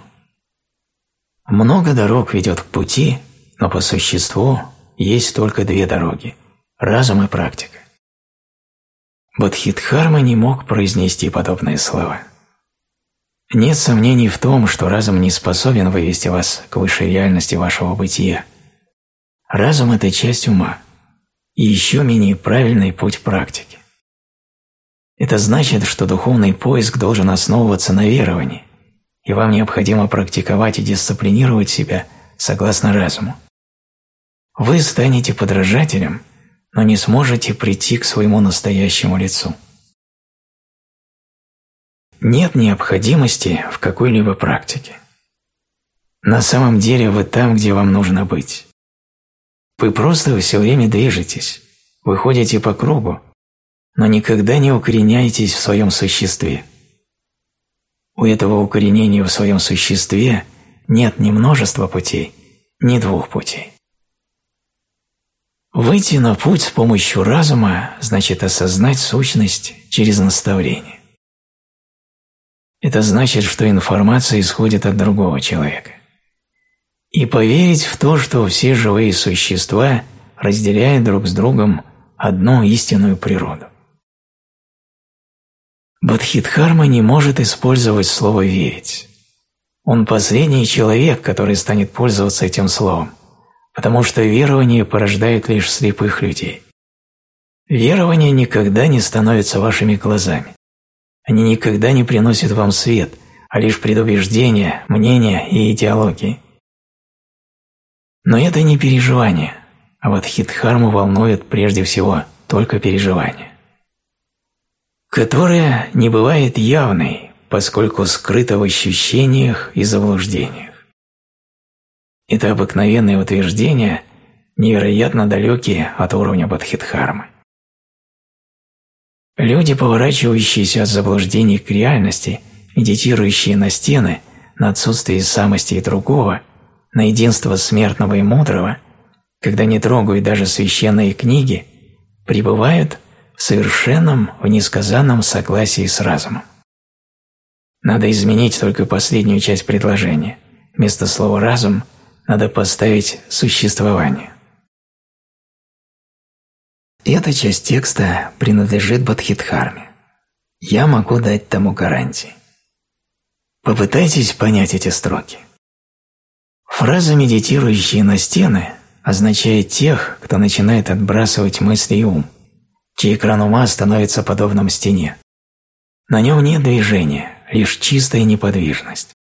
S1: Много дорог ведет к пути, но по существу есть только две дороги – разум и практика. Бодхидхарма не мог произнести подобные слова. Нет сомнений в том, что разум не способен вывести вас к высшей реальности вашего бытия. Разум – это часть ума, и еще менее правильный путь практики. Это значит, что духовный поиск должен основываться на веровании, и вам необходимо практиковать и дисциплинировать себя согласно разуму. Вы станете подражателем, но не сможете прийти к своему настоящему лицу. Нет необходимости в какой-либо практике. На самом деле вы там, где вам нужно быть. Вы просто все время движетесь, вы ходите по кругу, но никогда не укореняетесь в своем существе. У этого укоренения в своем существе нет ни множества путей, ни двух путей. Выйти на путь с помощью разума значит осознать сущность через наставление. Это значит, что информация исходит от другого человека. И поверить в то, что все живые существа разделяют друг с другом одну истинную природу. Бадхидхарма не может использовать слово «верить». Он последний человек, который станет пользоваться этим словом, потому что верование порождает лишь слепых людей. Верование никогда не становится вашими глазами. Они никогда не приносят вам свет, а лишь предубеждения, мнения и идеологии. Но это не переживание, а вот хитхарму волнует прежде всего только переживание, которое не бывает явной, поскольку скрыто в ощущениях и заблуждениях. Это обыкновенные утверждения, невероятно далекие от уровня Бадхидхармы. Люди, поворачивающиеся от заблуждений к реальности, медитирующие на стены, на отсутствие самости и другого, на единство смертного и мудрого, когда не трогают даже священные книги, пребывают совершенном, в несказанном согласии с разумом. Надо изменить только последнюю часть предложения. Вместо слова «разум» надо поставить «существование». Эта часть текста принадлежит Бадхидхарме. Я могу дать тому гарантии. Попытайтесь понять эти строки. Фраза «медитирующие на стены» означает тех, кто начинает отбрасывать мысли и ум, чей экран ума становится подобным стене. На нем нет движения, лишь чистая неподвижность.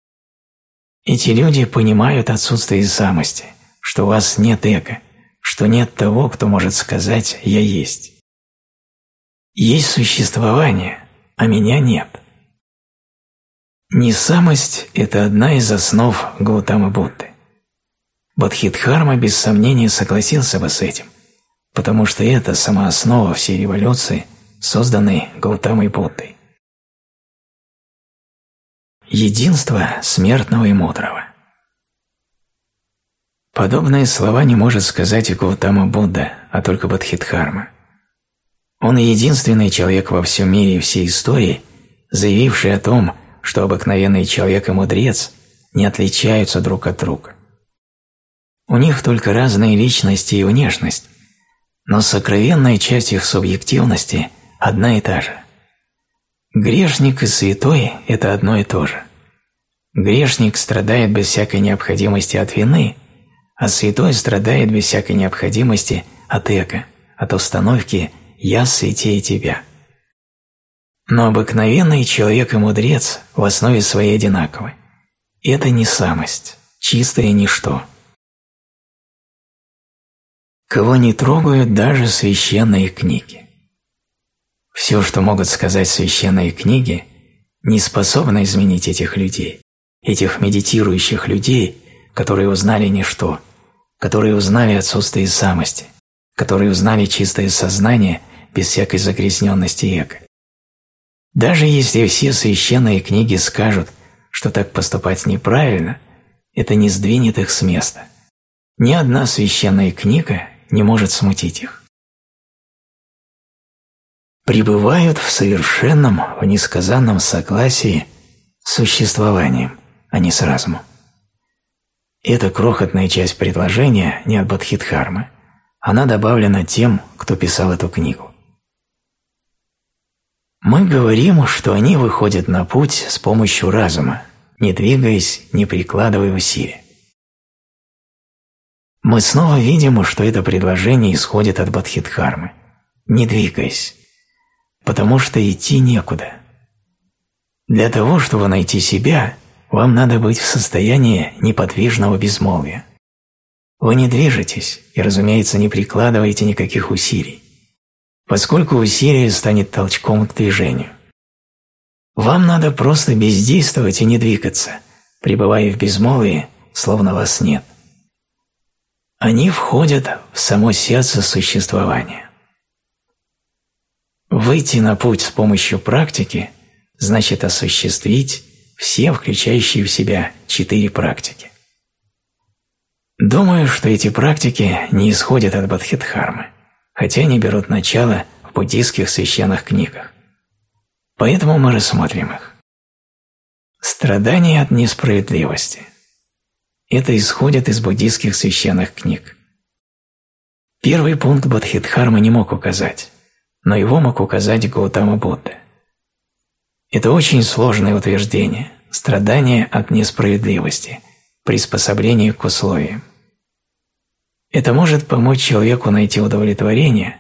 S1: Эти люди понимают отсутствие самости, что у вас нет эго, что нет того, кто может сказать «я есть». Есть существование, а меня нет. Несамость – это одна из основ Гаутамы Будды. Бодхидхарма без сомнения согласился бы с этим, потому что это сама основа всей революции, созданной Гаутамой Буддой. Единство смертного и мудрого. Подобные слова не может сказать и Гаутама Будда, а только Бодхидхарма. Он единственный человек во всем мире и всей истории, заявивший о том, что обыкновенный человек и мудрец не отличаются друг от друга. У них только разные личности и внешность, но сокровенная часть их субъективности одна и та же. Грешник и святой – это одно и то же. Грешник страдает без всякой необходимости от вины, а святой страдает без всякой необходимости от эго, от установки «я святее тебя». Но обыкновенный человек и мудрец в основе своей одинаковы. Это не самость, чистое ничто – кого не трогают даже священные книги. Все, что могут сказать священные книги, не способно изменить этих людей, этих медитирующих людей, которые узнали ничто, которые узнали отсутствие самости, которые узнали чистое сознание без всякой загрязненности эго. Даже если все священные книги скажут, что так поступать неправильно, это не сдвинет их с места. Ни одна священная книга не может смутить их. Пребывают в совершенном, в несказанном согласии с существованием, а не с разумом. Эта крохотная часть предложения не от Бадхидхармы, она добавлена тем, кто писал эту книгу. Мы говорим, что они выходят на путь с помощью разума, не двигаясь, не прикладывая усилия мы снова видим, что это предложение исходит от Бадхидхармы. Не двигайся, потому что идти некуда. Для того, чтобы найти себя, вам надо быть в состоянии неподвижного безмолвия. Вы не движетесь и, разумеется, не прикладываете никаких усилий, поскольку усилие станет толчком к движению. Вам надо просто бездействовать и не двигаться, пребывая в безмолвии, словно вас нет. Они входят в само сердце существования. Выйти на путь с помощью практики значит осуществить все включающие в себя четыре практики. Думаю, что эти практики не исходят от Бадхидхармы, хотя они берут начало в буддийских священных книгах. Поэтому мы рассмотрим их. Страдания от несправедливости. Это исходит из буддийских священных книг. Первый пункт Бодхидхармы не мог указать, но его мог указать Гаутама Будда. Это очень сложное утверждение – страдание от несправедливости, приспособление к условиям. Это может помочь человеку найти удовлетворение,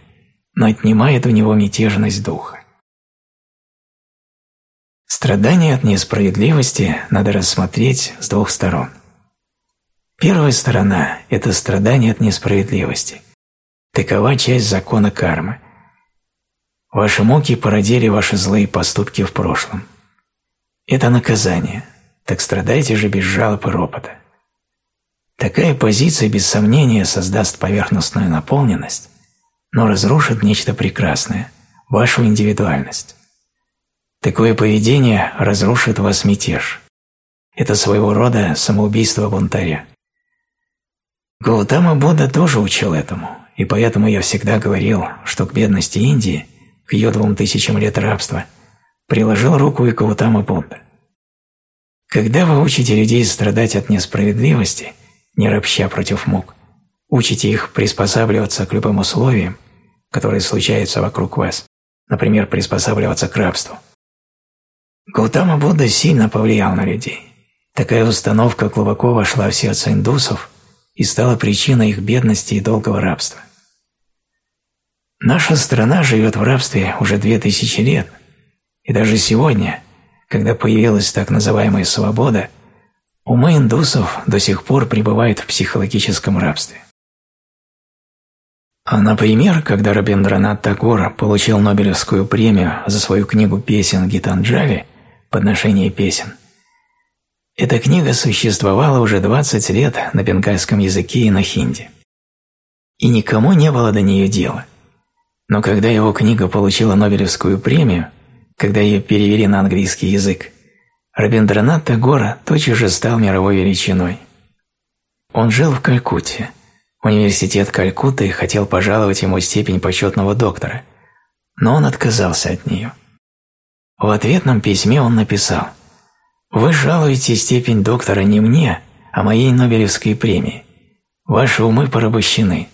S1: но отнимает у него мятежность духа. Страдание от несправедливости надо рассмотреть с двух сторон. Первая сторона – это страдание от несправедливости. Такова часть закона кармы. Ваши муки породили ваши злые поступки в прошлом. Это наказание, так страдайте же без жалоб и ропота. Такая позиция без сомнения создаст поверхностную наполненность, но разрушит нечто прекрасное – вашу индивидуальность. Такое поведение разрушит вас мятеж. Это своего рода самоубийство бунтаря. Гаутама Будда тоже учил этому, и поэтому я всегда говорил, что к бедности Индии, к ее двум тысячам лет рабства, приложил руку и Гаутама Будда. Когда вы учите людей страдать от несправедливости, не ропща против мук, учите их приспосабливаться к любым условиям, которые случаются вокруг вас, например, приспосабливаться к рабству, Гаутама Будда сильно повлиял на людей. Такая установка глубоко вошла в сердце индусов и стала причиной их бедности и долгого рабства. Наша страна живет в рабстве уже две тысячи лет, и даже сегодня, когда появилась так называемая свобода, умы индусов до сих пор пребывают в психологическом рабстве. А, например, когда Рабиндранат Тагор получил Нобелевскую премию за свою книгу песен Гитанджали – подношение песен. Эта книга существовала уже 20 лет на бенгальском языке и на хинди. И никому не было до нее дела. Но когда его книга получила Нобелевскую премию, когда ее перевели на английский язык, Рабиндранат Тагора тотчас же стал мировой величиной. Он жил в Калькутте. Университет Калькутты хотел пожаловать ему степень почетного доктора, но он отказался от нее. В ответном письме он написал «Вы жалуете степень доктора не мне, а моей Нобелевской премии. Ваши умы порабощены.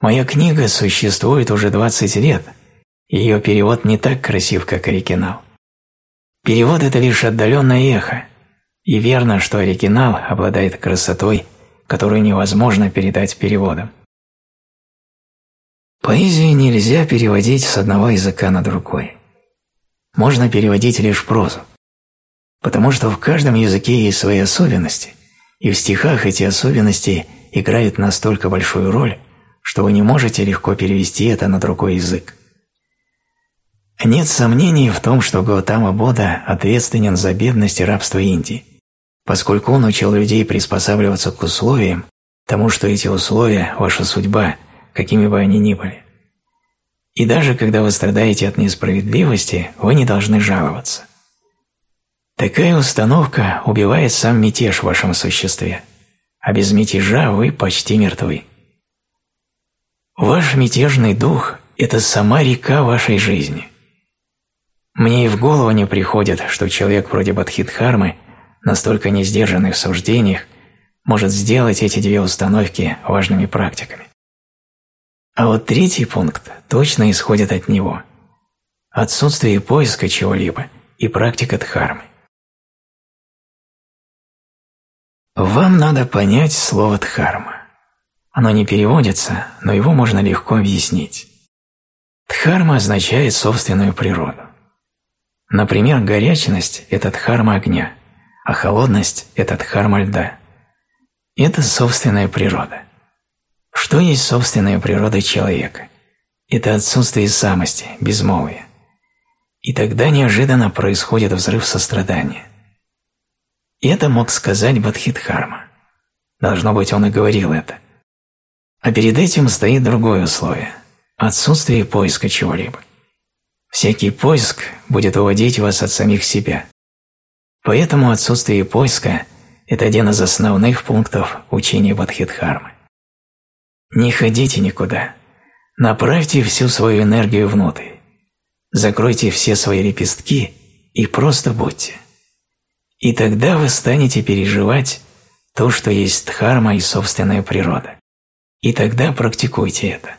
S1: Моя книга существует уже 20 лет, ее перевод не так красив, как оригинал. Перевод – это лишь отдаленное эхо, и верно, что оригинал обладает красотой, которую невозможно передать переводом. Поэзию нельзя переводить с одного языка на другой можно переводить лишь прозу, потому что в каждом языке есть свои особенности, и в стихах эти особенности играют настолько большую роль, что вы не можете легко перевести это на другой язык. Нет сомнений в том, что Гаутама Бода ответственен за бедность и рабство Индии, поскольку он учил людей приспосабливаться к условиям, тому, что эти условия – ваша судьба, какими бы они ни были. И даже когда вы страдаете от несправедливости, вы не должны жаловаться. Такая установка убивает сам мятеж в вашем существе, а без мятежа вы почти мертвы. Ваш мятежный дух – это сама река вашей жизни. Мне и в голову не приходит, что человек вроде Бадхидхармы, настолько не сдержанный в суждениях, может сделать эти две установки важными практиками. А вот третий пункт точно исходит от него. Отсутствие поиска чего-либо и практика дхармы. Вам надо понять слово «дхарма». Оно не переводится, но его можно легко объяснить. Дхарма означает собственную природу. Например, горячность – это дхарма огня, а холодность – это дхарма льда. Это собственная природа. Что есть собственная природа человека? Это отсутствие самости, безмолвие. И тогда неожиданно происходит взрыв сострадания. И это мог сказать Бадхидхарма. Должно быть, он и говорил это. А перед этим стоит другое условие – отсутствие поиска чего-либо. Всякий поиск будет уводить вас от самих себя. Поэтому отсутствие поиска – это один из основных пунктов учения Бадхидхармы. Не ходите никуда. Направьте всю свою энергию внутрь. Закройте все свои лепестки и просто будьте. И тогда вы станете переживать то, что есть дхарма и собственная природа. И тогда практикуйте это.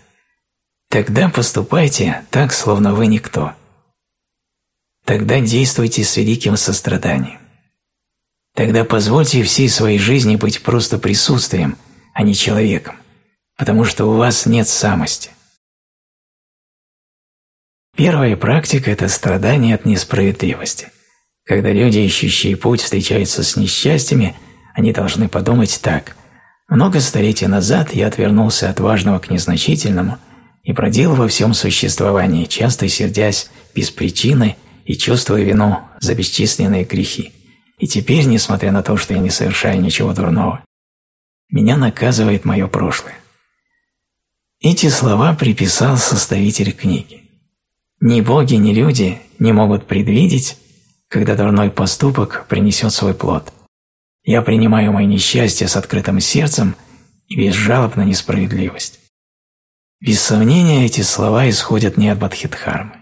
S1: Тогда поступайте так, словно вы никто. Тогда действуйте с великим состраданием. Тогда позвольте всей своей жизни быть просто присутствием, а не человеком, потому что у вас нет самости. Первая практика – это страдание от несправедливости. Когда люди, ищущие путь, встречаются с несчастьями, они должны подумать так. Много столетий назад я отвернулся от важного к незначительному и бродил во всем существовании, часто сердясь без причины и чувствуя вину за бесчисленные грехи. И теперь, несмотря на то, что я не совершаю ничего дурного, меня наказывает мое прошлое. Эти слова приписал составитель книги. Ни боги, ни люди не могут предвидеть, когда дурной поступок принесет свой плод. Я принимаю мои несчастья с открытым сердцем и без жалоб на несправедливость. Без сомнения, эти слова исходят не от Бадхидхармы.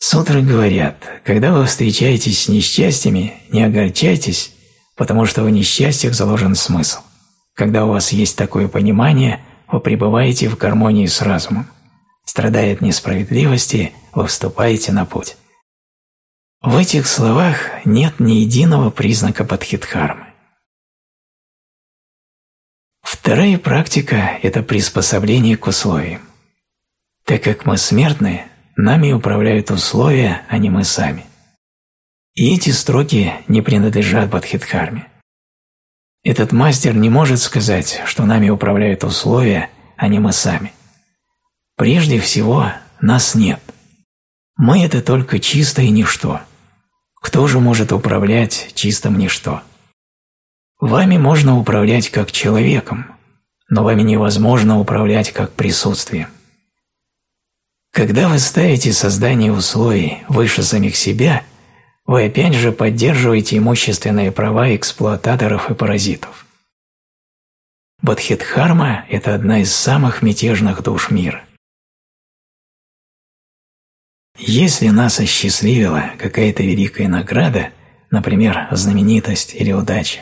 S1: Сутры говорят, когда вы встречаетесь с несчастьями, не огорчайтесь, потому что в несчастьях заложен смысл. Когда у вас есть такое понимание, вы пребываете в гармонии с разумом. Страдая от несправедливости, вы вступаете на путь. В этих словах нет ни единого признака Бадхидхармы. Вторая практика – это приспособление к условиям. Так как мы смертны, нами управляют условия, а не мы сами. И эти строки не принадлежат Бадхидхарме. Этот мастер не может сказать, что нами управляют условия, а не мы сами. Прежде всего, нас нет. Мы – это только чистое ничто. Кто же может управлять чистым ничто? Вами можно управлять как человеком, но вами невозможно управлять как присутствием. Когда вы ставите создание условий выше самих себя, вы опять же поддерживаете имущественные права эксплуататоров и паразитов. Бодхидхарма – это одна из самых мятежных душ мира. Если нас осчастливила какая-то великая награда, например, знаменитость или удача,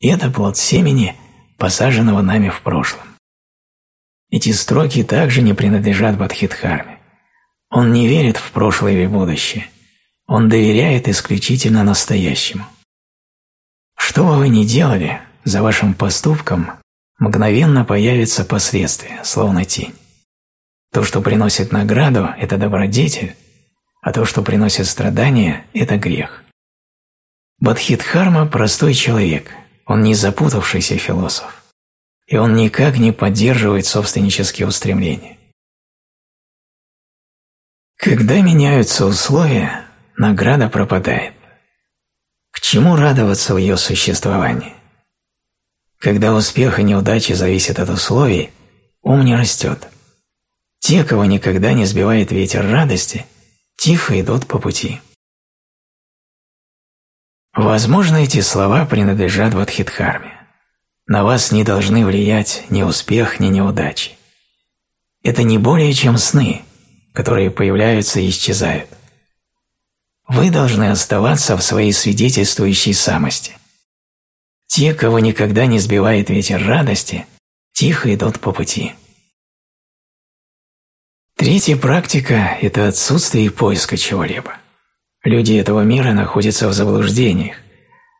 S1: это плод семени, посаженного нами в прошлом. Эти строки также не принадлежат Бадхидхарме. Он не верит в прошлое или будущее. Он доверяет исключительно настоящему. Что бы вы ни делали, за вашим поступком мгновенно появится последствия, словно тень. То, что приносит награду – это добродетель, а то, что приносит страдания – это грех. Бадхидхарма – простой человек, он не запутавшийся философ, и он никак не поддерживает собственнические устремления. Когда меняются условия, награда пропадает. К чему радоваться в ее существовании? Когда успех и неудачи зависят от условий, ум не растет. Те, кого никогда не сбивает ветер радости, тихо идут по пути. Возможно, эти слова принадлежат Вадхидхарме. На вас не должны влиять ни успех, ни неудачи. Это не более чем сны, которые появляются и исчезают. Вы должны оставаться в своей свидетельствующей самости. Те, кого никогда не сбивает ветер радости, тихо идут по пути. Третья практика – это отсутствие поиска чего-либо. Люди этого мира находятся в заблуждениях.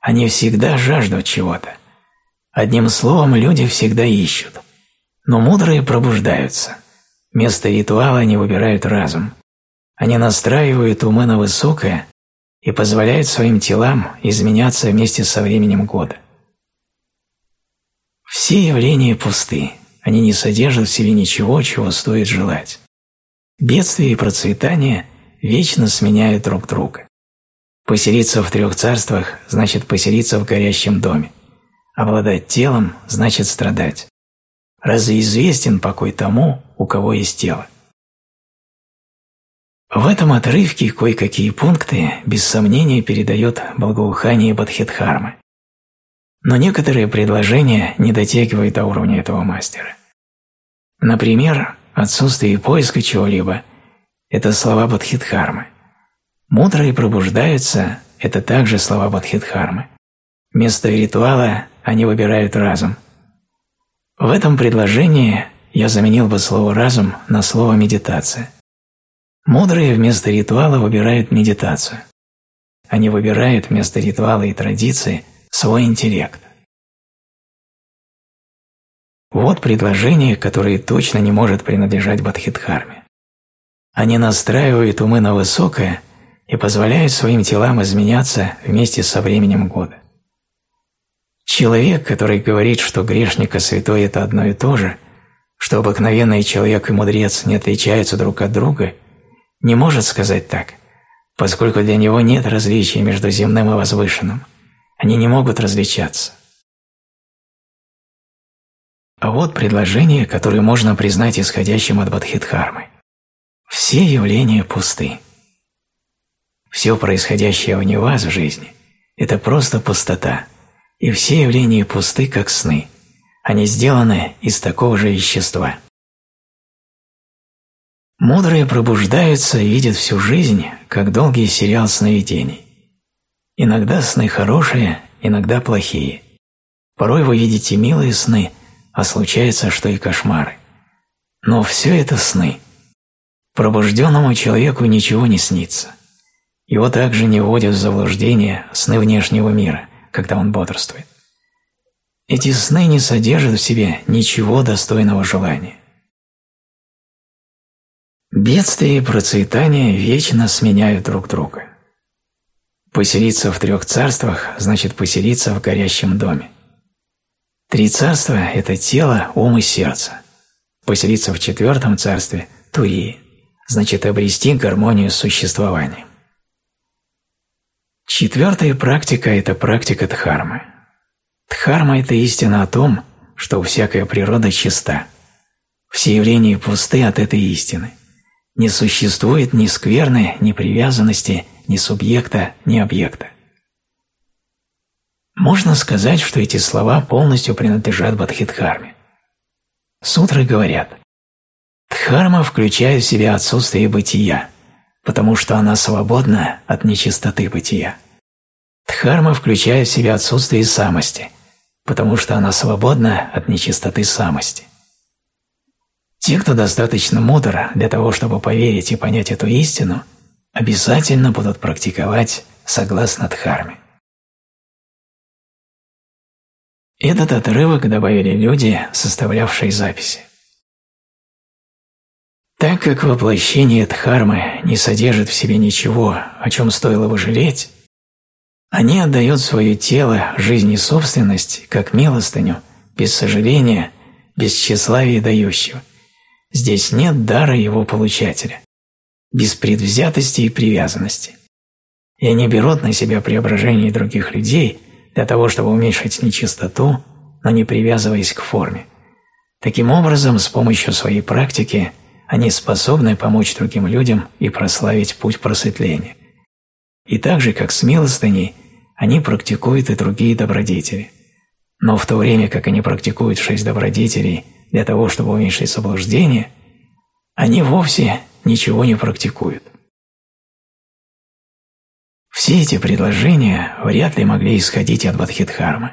S1: Они всегда жаждут чего-то. Одним словом, люди всегда ищут. Но мудрые пробуждаются. Вместо ритуала они выбирают разум. Они настраивают умы на высокое и позволяют своим телам изменяться вместе со временем года. Все явления пусты, они не содержат в себе ничего, чего стоит желать. Бедствие и процветание вечно сменяют друг друга. Поселиться в трех царствах значит поселиться в горящем доме. Обладать телом значит страдать. Разве известен покой тому, у кого есть тело? В этом отрывке кое-какие пункты без сомнения передает благоухание Бадхидхармы. Но некоторые предложения не дотягивают до уровня этого мастера. Например, отсутствие поиска чего-либо – это слова Бадхидхармы. Мудрые пробуждаются – это также слова Бадхидхармы. Вместо ритуала они выбирают разум. В этом предложении я заменил бы слово «разум» на слово «медитация». Мудрые вместо ритуала выбирают медитацию. Они выбирают вместо ритуала и традиции свой интеллект. Вот предложение, которое точно не может принадлежать Бадхидхарме. Они настраивают умы на высокое и позволяют своим телам изменяться вместе со временем года. Человек, который говорит, что грешник и святой – это одно и то же, что обыкновенный человек и мудрец не отличаются друг от друга, не может сказать так, поскольку для него нет различия между земным и возвышенным. Они не могут различаться. А вот предложение, которое можно признать исходящим от Бадхидхармы. Все явления пусты. Все происходящее вне вас в жизни – это просто пустота, и все явления пусты, как сны. Они сделаны из такого же вещества. Мудрые пробуждаются и видят всю жизнь, как долгий сериал сновидений. Иногда сны хорошие, иногда плохие. Порой вы видите милые сны – а случается, что и кошмары. Но все это сны. Пробужденному человеку ничего не снится. Его также не вводят в заблуждение сны внешнего мира, когда он бодрствует. Эти сны не содержат в себе ничего достойного желания. Бедствие и процветание вечно сменяют друг друга. Поселиться в трех царствах значит поселиться в горящем доме. Три царства – это тело, ум и сердце. Поселиться в четвертом царстве – Турии, значит обрести гармонию с существованием. Четвертая практика – это практика Дхармы. Дхарма – это истина о том, что всякая природа чиста. Все явления пусты от этой истины. Не существует ни скверны, ни привязанности, ни субъекта, ни объекта. Можно сказать, что эти слова полностью принадлежат Бадхидхарме. Сутры говорят, Дхарма включает в себя отсутствие бытия, потому что она свободна от нечистоты бытия. Дхарма включает в себя отсутствие самости, потому что она свободна от нечистоты самости. Те, кто достаточно мудр для того, чтобы поверить и понять эту истину, обязательно будут практиковать согласно Дхарме. Этот отрывок добавили люди, составлявшие записи. Так как воплощение Дхармы не содержит в себе ничего, о чем стоило бы жалеть, они отдают свое тело, жизнь и собственность, как милостыню, без сожаления, без тщеславия дающего. Здесь нет дара его получателя, без предвзятости и привязанности. И они берут на себя преображение других людей – для того, чтобы уменьшить нечистоту, но не привязываясь к форме. Таким образом, с помощью своей практики они способны помочь другим людям и прославить путь просветления. И так же, как с милостыней, они практикуют и другие добродетели. Но в то время, как они практикуют шесть добродетелей для того, чтобы уменьшить заблуждение, они вовсе ничего не практикуют. Все эти предложения вряд ли могли исходить от Бадхидхармы.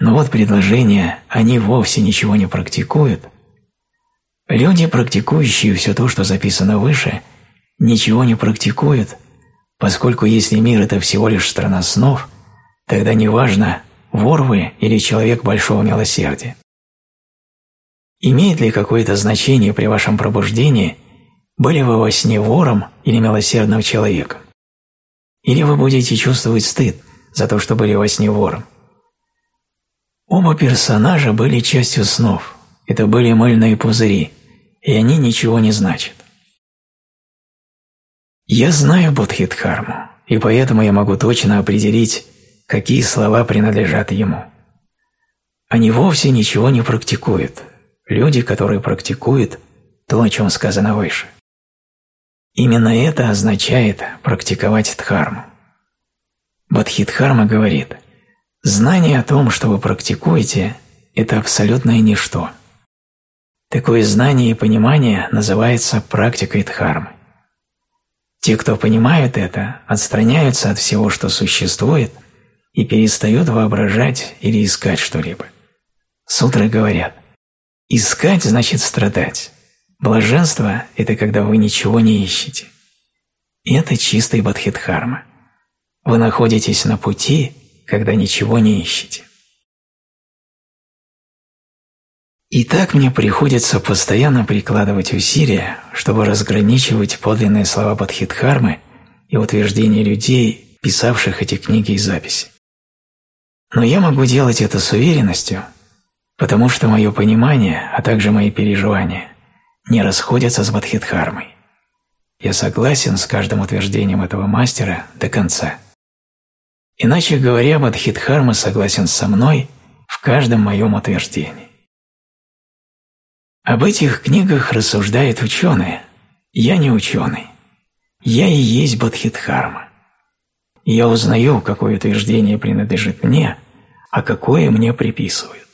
S1: Но вот предложения «они вовсе ничего не практикуют» Люди, практикующие все то, что записано выше, ничего не практикуют, поскольку если мир – это всего лишь страна снов, тогда неважно, вор вы или человек большого милосердия. Имеет ли какое-то значение при вашем пробуждении, были вы во сне вором или милосердным человеком? Или вы будете чувствовать стыд за то, что были во сне вором. Оба персонажа были частью снов. Это были мыльные пузыри, и они ничего не значат. Я знаю Бодхидхарму, и поэтому я могу точно определить, какие слова принадлежат ему. Они вовсе ничего не практикуют. Люди, которые практикуют то, о чем сказано выше. Именно это означает практиковать дхарму. Бодхидхарма говорит, знание о том, что вы практикуете, это абсолютное ничто. Такое знание и понимание называется практикой дхармы. Те, кто понимают это, отстраняются от всего, что существует, и перестают воображать или искать что-либо. Сутры говорят, искать значит страдать. Блаженство – это когда вы ничего не ищете. Это чистый бодхидхарма. Вы находитесь на пути, когда ничего не ищете. И так мне приходится постоянно прикладывать усилия, чтобы разграничивать подлинные слова Бодхидхармы и утверждения людей, писавших эти книги и записи. Но я могу делать это с уверенностью, потому что мое понимание, а также мои переживания не расходятся с Бодхидхармой. Я согласен с каждым утверждением этого мастера до конца. Иначе говоря, Бодхидхарма согласен со мной в каждом моем утверждении. Об этих книгах рассуждают ученые. Я не ученый. Я и есть Бодхидхарма. Я узнаю, какое утверждение принадлежит мне, а какое мне приписывают.